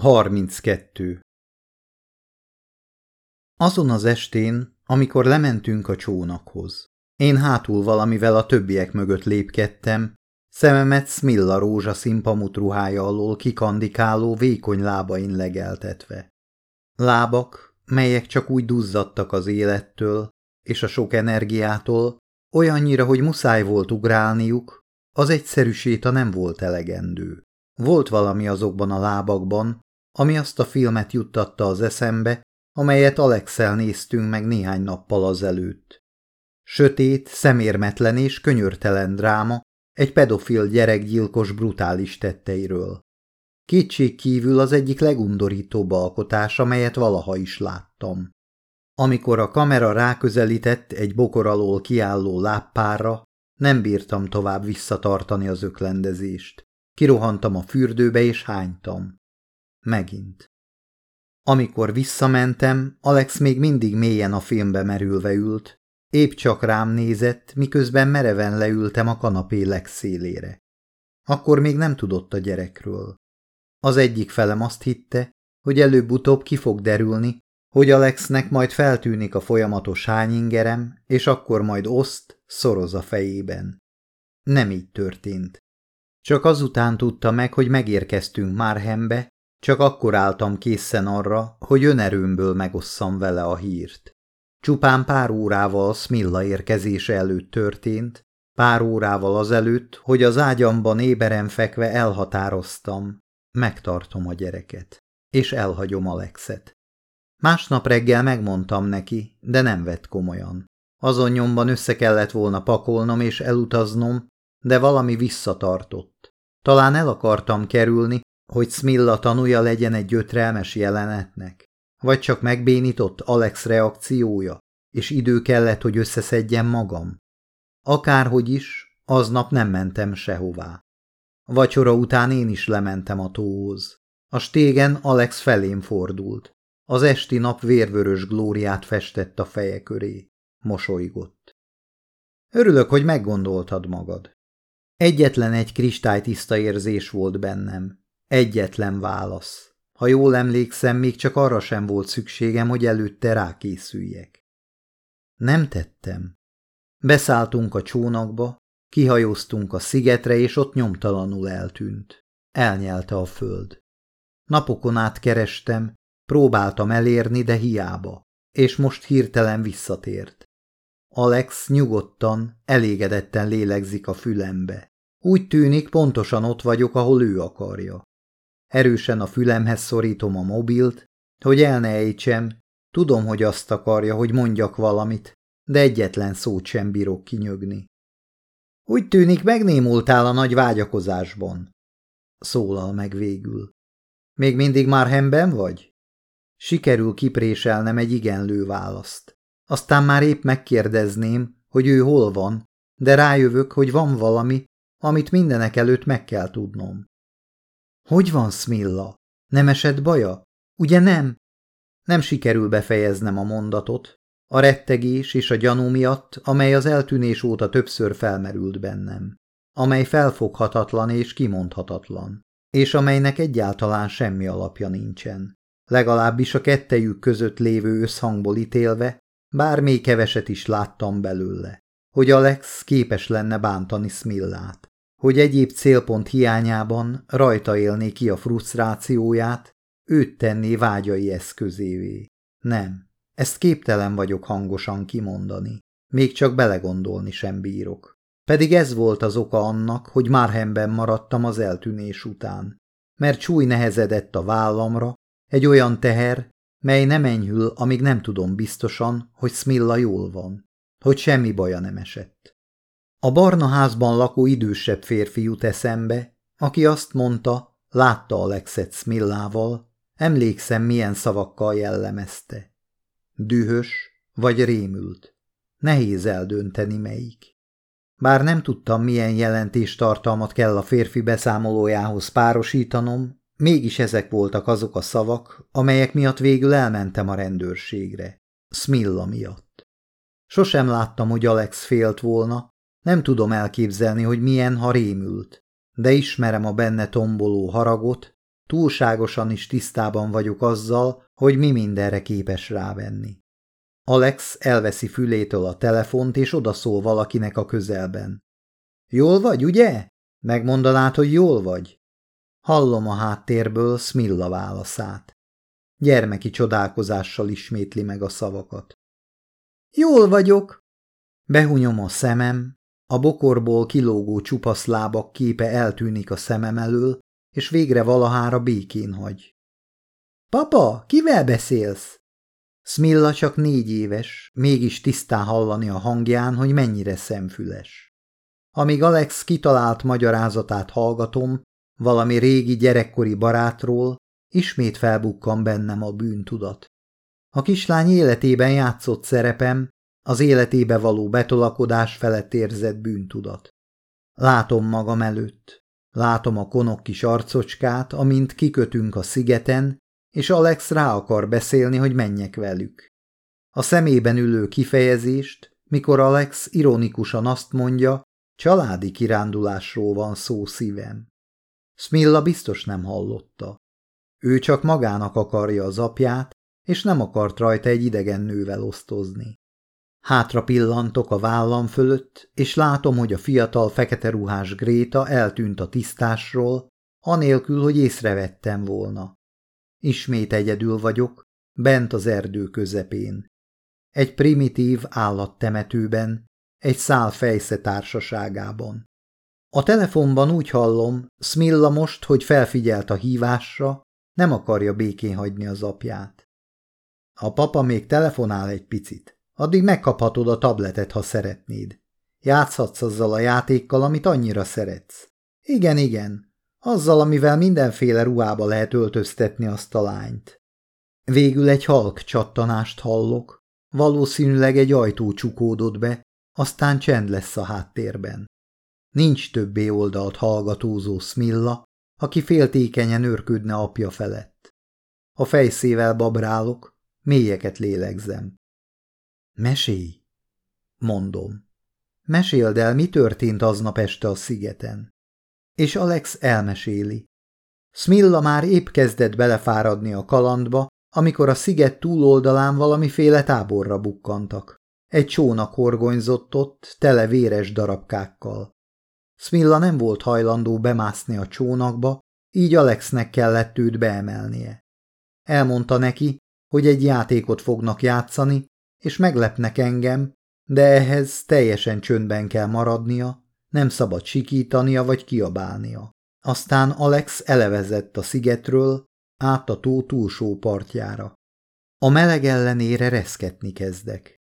32. Azon az estén, amikor lementünk a csónakhoz, én hátul valamivel a többiek mögött lépkedtem, szememet Smilla rózsaszín pamut ruhája alól kikandikáló vékony lábain legeltetve. Lábak, melyek csak úgy duzzadtak az élettől és a sok energiától, olyannyira, hogy muszáj volt ugrálniuk, az egyszerű séta nem volt elegendő. Volt valami azokban a lábakban, ami azt a filmet juttatta az eszembe, amelyet Alexel néztünk meg néhány nappal azelőtt. Sötét, szemérmetlen és könyörtelen dráma egy pedofil gyerekgyilkos brutális tetteiről. Kétség kívül az egyik legundorítóbb alkotás, amelyet valaha is láttam. Amikor a kamera ráközelített egy bokor alól kiálló láppárra, nem bírtam tovább visszatartani az öklendezést. Kirohantam a fürdőbe és hánytam. Megint. Amikor visszamentem, Alex még mindig mélyen a filmbe merülve ült, épp csak rám nézett, miközben mereven leültem a kanapé legszélére. Akkor még nem tudott a gyerekről. Az egyik felem azt hitte, hogy előbb-utóbb ki fog derülni, hogy Alexnek majd feltűnik a folyamatos hányingerem, és akkor majd oszt, szoroz a fejében. Nem így történt. Csak azután tudta meg, hogy megérkeztünk Márhembe, csak akkor álltam készen arra, hogy önerőmből megosszam vele a hírt. Csupán pár órával Smilla érkezése előtt történt, pár órával azelőtt, hogy az ágyamban éberen fekve elhatároztam, megtartom a gyereket, és elhagyom Alexet. Másnap reggel megmondtam neki, de nem vett komolyan. Azon nyomban össze kellett volna pakolnom és elutaznom, de valami visszatartott. Talán el akartam kerülni, hogy Smilla tanúja legyen egy gyötrelmes jelenetnek? Vagy csak megbénított Alex reakciója, és idő kellett, hogy összeszedjem magam? Akárhogy is, aznap nem mentem sehová. Vacsora után én is lementem a tóhoz. A stégen Alex felém fordult. Az esti nap vérvörös glóriát festett a feje köré. Mosolygott. Örülök, hogy meggondoltad magad. Egyetlen egy kristálytiszta érzés volt bennem. Egyetlen válasz. Ha jól emlékszem, még csak arra sem volt szükségem, hogy előtte rákészüljek. Nem tettem. Beszálltunk a csónakba, kihajóztunk a szigetre, és ott nyomtalanul eltűnt. Elnyelte a föld. Napokon át kerestem, próbáltam elérni, de hiába, és most hirtelen visszatért. Alex nyugodtan, elégedetten lélegzik a fülembe. Úgy tűnik, pontosan ott vagyok, ahol ő akarja. Erősen a fülemhez szorítom a mobilt, hogy el ne ejtsem, tudom, hogy azt akarja, hogy mondjak valamit, de egyetlen szót sem bírok kinyögni. Úgy tűnik, megnémultál a nagy vágyakozásban. Szólal meg végül. Még mindig már hemben vagy? Sikerül kipréselnem egy igenlő választ. Aztán már épp megkérdezném, hogy ő hol van, de rájövök, hogy van valami, amit mindenek előtt meg kell tudnom. Hogy van Smilla? Nem esett baja? Ugye nem? Nem sikerül befejeznem a mondatot, a rettegés és a gyanú miatt, amely az eltűnés óta többször felmerült bennem, amely felfoghatatlan és kimondhatatlan, és amelynek egyáltalán semmi alapja nincsen. Legalábbis a kettejük között lévő összhangból ítélve, bár még keveset is láttam belőle, hogy Alex képes lenne bántani Smillát hogy egyéb célpont hiányában rajta élné ki a frusztrációját, őt tenné vágyai eszközévé. Nem, ezt képtelen vagyok hangosan kimondani, még csak belegondolni sem bírok. Pedig ez volt az oka annak, hogy Márhemben maradtam az eltűnés után, mert súly nehezedett a vállamra, egy olyan teher, mely nem enyhül, amíg nem tudom biztosan, hogy Smilla jól van, hogy semmi baja nem esett. A barna házban lakó idősebb férfi jut eszembe, aki azt mondta, látta Alexet Smillával, emlékszem milyen szavakkal jellemezte. Dühös vagy rémült. Nehéz eldönteni melyik. Bár nem tudtam, milyen jelentéstartalmat kell a férfi beszámolójához párosítanom, mégis ezek voltak azok a szavak, amelyek miatt végül elmentem a rendőrségre. Smilla miatt. Sosem láttam, hogy Alex félt volna, nem tudom elképzelni, hogy milyen, ha rémült, de ismerem a benne tomboló haragot, túlságosan is tisztában vagyok azzal, hogy mi mindenre képes rávenni. Alex elveszi fülétől a telefont, és odaszól valakinek a közelben. Jól vagy, ugye? Megmondanád, hogy jól vagy? Hallom a háttérből Smilla válaszát. Gyermeki csodálkozással ismétli meg a szavakat. Jól vagyok. Behunyom a szemem, a bokorból kilógó csupasz lábak képe eltűnik a szemem elől, és végre valahára békén hagy. Papa, kivel beszélsz? Smilla csak négy éves, mégis tisztán hallani a hangján, hogy mennyire szemfüles. Amíg Alex kitalált magyarázatát hallgatom, valami régi gyerekkori barátról, ismét felbukkan bennem a bűntudat. A kislány életében játszott szerepem, az életébe való betolakodás felett érzett bűntudat. Látom magam előtt, látom a konok kis arcocskát, amint kikötünk a szigeten, és Alex rá akar beszélni, hogy menjek velük. A szemében ülő kifejezést, mikor Alex ironikusan azt mondja, családi kirándulásról van szó szívem. Smilla biztos nem hallotta. Ő csak magának akarja az apját, és nem akart rajta egy idegen nővel osztozni. Hátra pillantok a vállam fölött, és látom, hogy a fiatal fekete ruhás Gréta eltűnt a tisztásról, anélkül, hogy észrevettem volna. Ismét egyedül vagyok, bent az erdő közepén. Egy primitív állattemetőben, egy szál fejsze társaságában. A telefonban úgy hallom, Smilla most, hogy felfigyelt a hívásra, nem akarja békén hagyni az apját. A papa még telefonál egy picit. Addig megkaphatod a tabletet, ha szeretnéd. Játszhatsz azzal a játékkal, amit annyira szeretsz. Igen, igen, azzal, amivel mindenféle ruhába lehet öltöztetni azt a lányt. Végül egy halk csattanást hallok, valószínűleg egy ajtó csukódott be, aztán csend lesz a háttérben. Nincs többé oldalt hallgatózó Smilla, aki féltékenyen őrködne apja felett. A fejszével babrálok, mélyeket lélegzem. Mesélj, mondom. Meséld el, mi történt aznap este a szigeten. És Alex elmeséli. Smilla már épp kezdett belefáradni a kalandba, amikor a sziget túloldalán valamiféle táborra bukkantak. Egy csónak horgonyzott ott, tele véres darabkákkal. Smilla nem volt hajlandó bemászni a csónakba, így Alexnek kellett őt beemelnie. Elmondta neki, hogy egy játékot fognak játszani, és meglepnek engem, de ehhez teljesen csöndben kell maradnia, nem szabad sikítania vagy kiabálnia. Aztán Alex elevezett a szigetről, át a tó túlsó partjára. A meleg ellenére reszketni kezdek.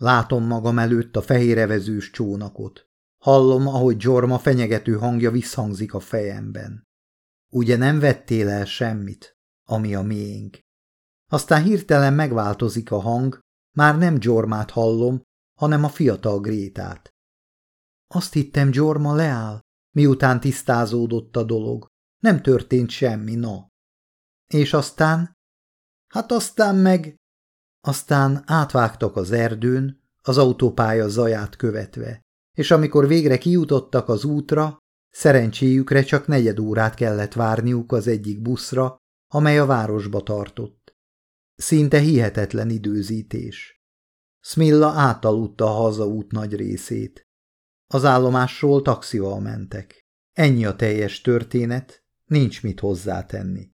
Látom magam előtt a fehérevezős csónakot. Hallom, ahogy Jorma fenyegető hangja visszhangzik a fejemben. Ugye nem vettél el semmit, ami a miénk? Aztán hirtelen megváltozik a hang, már nem Jormát hallom, hanem a fiatal Grétát. Azt hittem, Jorma leáll, miután tisztázódott a dolog. Nem történt semmi, no. És aztán? Hát aztán meg... Aztán átvágtak az erdőn, az autópálya zaját követve, és amikor végre kijutottak az útra, szerencséjükre csak negyed órát kellett várniuk az egyik buszra, amely a városba tartott. Szinte hihetetlen időzítés. Smilla átaludta a hazaút nagy részét. Az állomásról taxival mentek. Ennyi a teljes történet, nincs mit hozzátenni.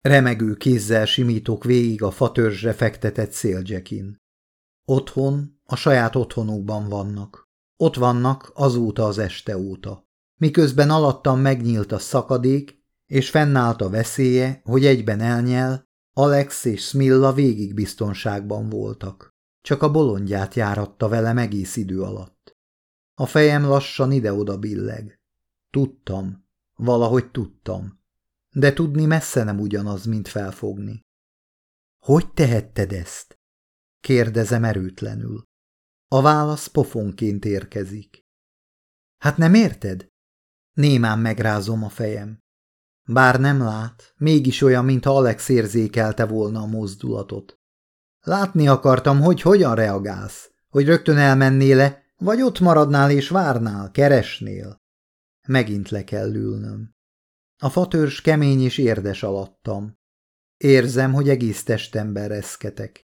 Remegő kézzel simítok végig a fatörzsre fektetett szélgyekin. Otthon, a saját otthonukban vannak. Ott vannak azóta az este óta. Miközben alattam megnyílt a szakadék, és fennállt a veszélye, hogy egyben elnyel, Alex és Smilla végig biztonságban voltak. Csak a bolondját járatta velem egész idő alatt. A fejem lassan ide-oda billeg. Tudtam, valahogy tudtam. De tudni messze nem ugyanaz, mint felfogni. Hogy tehetted ezt? Kérdezem erőtlenül. A válasz pofonként érkezik. Hát nem érted? Némán megrázom a fejem. Bár nem lát, mégis olyan, mintha Alex érzékelte volna a mozdulatot. Látni akartam, hogy hogyan reagálsz, hogy rögtön elmennél le, vagy ott maradnál és várnál, keresnél. Megint le kell ülnöm. A fatörs kemény és érdes alattam. Érzem, hogy egész testemben reszketek.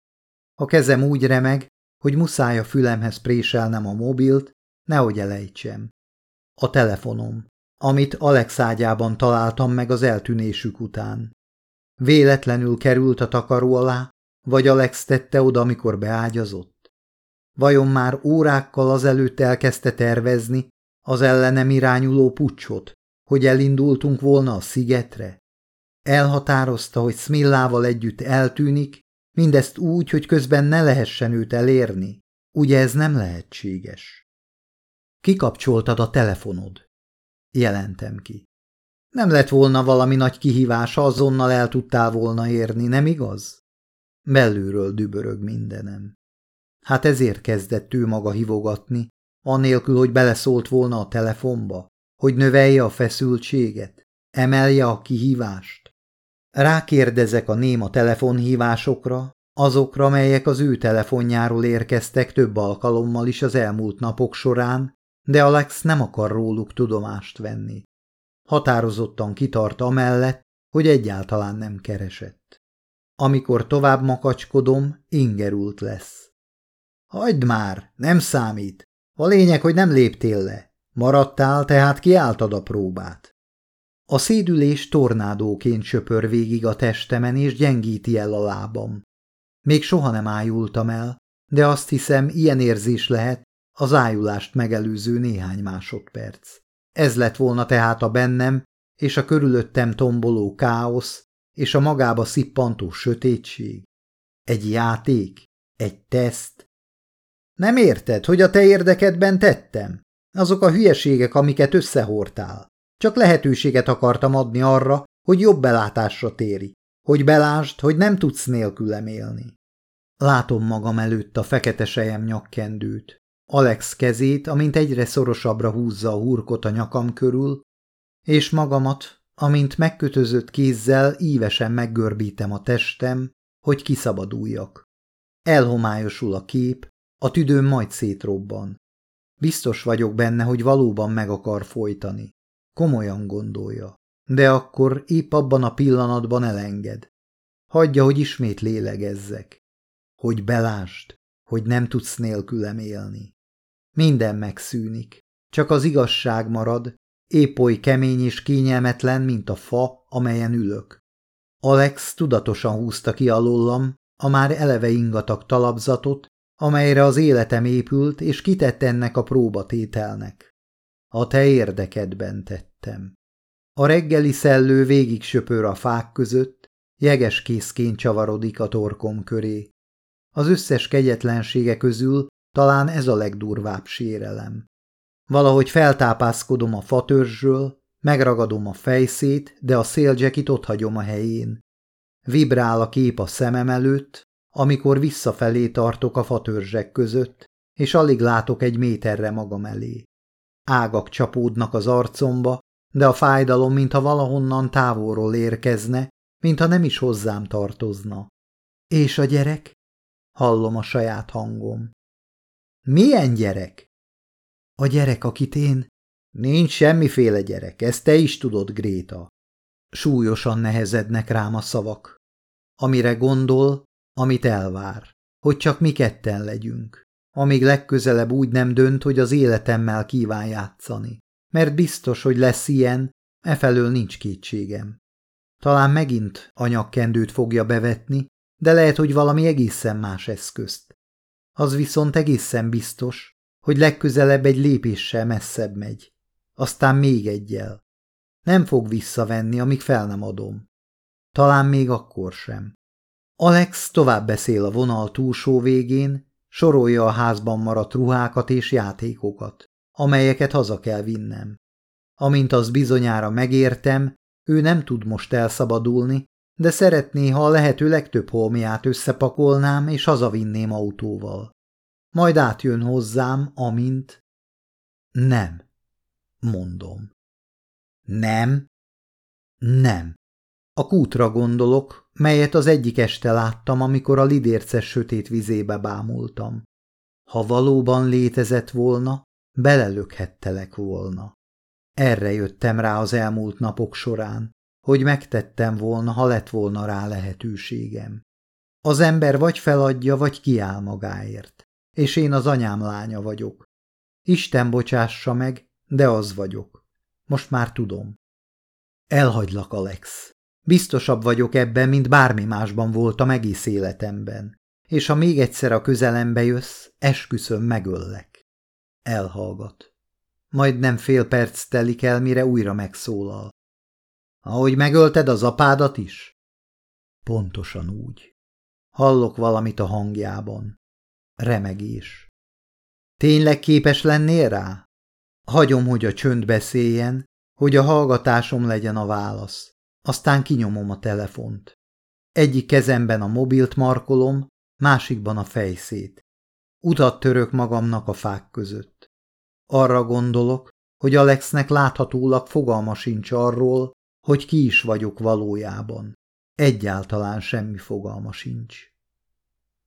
A kezem úgy remeg, hogy muszáj a fülemhez préselnem a mobilt, nehogy elejtsem. A telefonom, amit Alex ágyában találtam meg az eltűnésük után. Véletlenül került a takaró alá, vagy Alex tette oda, amikor beágyazott? Vajon már órákkal azelőtt elkezdte tervezni az ellenem irányuló pucsot, hogy elindultunk volna a szigetre? Elhatározta, hogy Smillával együtt eltűnik, mindezt úgy, hogy közben ne lehessen őt elérni. Ugye ez nem lehetséges? Kikapcsoltad a telefonod. Jelentem ki. Nem lett volna valami nagy kihívás, ha azonnal el tudtál volna érni, nem igaz? Belülről dübörög mindenem. Hát ezért kezdett ő maga hivogatni, anélkül, hogy beleszólt volna a telefonba, hogy növelje a feszültséget, emelje a kihívást. Rákérdezek a néma telefonhívásokra, azokra, melyek az ő telefonjáról érkeztek több alkalommal is az elmúlt napok során, de Alex nem akar róluk tudomást venni. Határozottan kitart amellett, hogy egyáltalán nem keresett. Amikor tovább makacskodom, ingerult lesz. Hagyd már, nem számít. A lényeg, hogy nem léptél le. Maradtál, tehát kiálltad a próbát. A szédülés tornádóként söpör végig a testemen, és gyengíti el a lábam. Még soha nem ájultam el, de azt hiszem, ilyen érzés lehet az ájulást megelőző néhány másodperc. Ez lett volna tehát a bennem és a körülöttem tomboló káosz és a magába szippantó sötétség. Egy játék? Egy teszt? Nem érted, hogy a te érdekedben tettem? Azok a hülyeségek, amiket összehortál. Csak lehetőséget akartam adni arra, hogy jobb belátásra téri, hogy belásd, hogy nem tudsz nélkülem élni. Látom magam előtt a fekete sejem nyakkendőt, Alex kezét, amint egyre szorosabbra húzza a hurkot a nyakam körül, és magamat, amint megkötözött kézzel ívesen meggörbítem a testem, hogy kiszabaduljak. Elhomályosul a kép, a tüdőm majd szétrobban. Biztos vagyok benne, hogy valóban meg akar folytani. Komolyan gondolja. De akkor épp abban a pillanatban elenged. Hagyja, hogy ismét lélegezzek. Hogy belásd, hogy nem tudsz nélkülem élni. Minden megszűnik. Csak az igazság marad, épp oly kemény és kényelmetlen, mint a fa, amelyen ülök. Alex tudatosan húzta ki alólam a már eleve ingatag talapzatot, amelyre az életem épült, és kitett ennek a próbatételnek. A te érdekedben tettem. A reggeli szellő végig söpör a fák között, jeges készként csavarodik a torkom köré. Az összes kegyetlensége közül talán ez a legdurvább sérelem. Valahogy feltápászkodom a fatörzsről, megragadom a fejszét, de a széldzsekit ott hagyom a helyén. Vibrál a kép a szemem előtt, amikor visszafelé tartok a fatörzsek között, és alig látok egy méterre magam elé. Ágak csapódnak az arcomba, de a fájdalom, mintha valahonnan távolról érkezne, mintha nem is hozzám tartozna. És a gyerek? Hallom a saját hangom. Milyen gyerek? A gyerek, akit én... Nincs semmiféle gyerek, ezt te is tudod, Gréta. Súlyosan nehezednek rám a szavak. Amire gondol, amit elvár, hogy csak mi ketten legyünk. Amíg legközelebb úgy nem dönt, hogy az életemmel kíván játszani. Mert biztos, hogy lesz ilyen, efelől nincs kétségem. Talán megint anyakkendőt fogja bevetni, de lehet, hogy valami egészen más eszközt. Az viszont egészen biztos, hogy legközelebb egy lépéssel messzebb megy. Aztán még egyel. Nem fog visszavenni, amíg fel nem adom. Talán még akkor sem. Alex tovább beszél a vonal túlsó végén, sorolja a házban maradt ruhákat és játékokat, amelyeket haza kell vinnem. Amint az bizonyára megértem, ő nem tud most elszabadulni, de szeretné, ha a lehető legtöbb holmiát összepakolnám és hazavinném autóval. Majd átjön hozzám, amint... Nem, mondom. Nem, nem. A kútra gondolok, melyet az egyik este láttam, amikor a lidérces sötét vizébe bámultam. Ha valóban létezett volna, belelökhettelek volna. Erre jöttem rá az elmúlt napok során, hogy megtettem volna, ha lett volna rá lehetőségem. Az ember vagy feladja, vagy kiáll magáért, és én az anyám lánya vagyok. Isten bocsássa meg, de az vagyok. Most már tudom. Elhagylak, Alex. Biztosabb vagyok ebben, mint bármi másban voltam egész életemben, és ha még egyszer a közelembe jössz, esküszöm megöllek. Elhallgat. Majd nem fél perc telik el, mire újra megszólal. Ahogy megölted az apádat is? Pontosan úgy. Hallok valamit a hangjában. Remegés. Tényleg képes lennél rá? Hagyom, hogy a csönd beszéljen, hogy a hallgatásom legyen a válasz. Aztán kinyomom a telefont. Egyik kezemben a mobilt markolom, másikban a fejszét. Utat török magamnak a fák között. Arra gondolok, hogy Alexnek láthatólag fogalma sincs arról, hogy ki is vagyok valójában. Egyáltalán semmi fogalma sincs.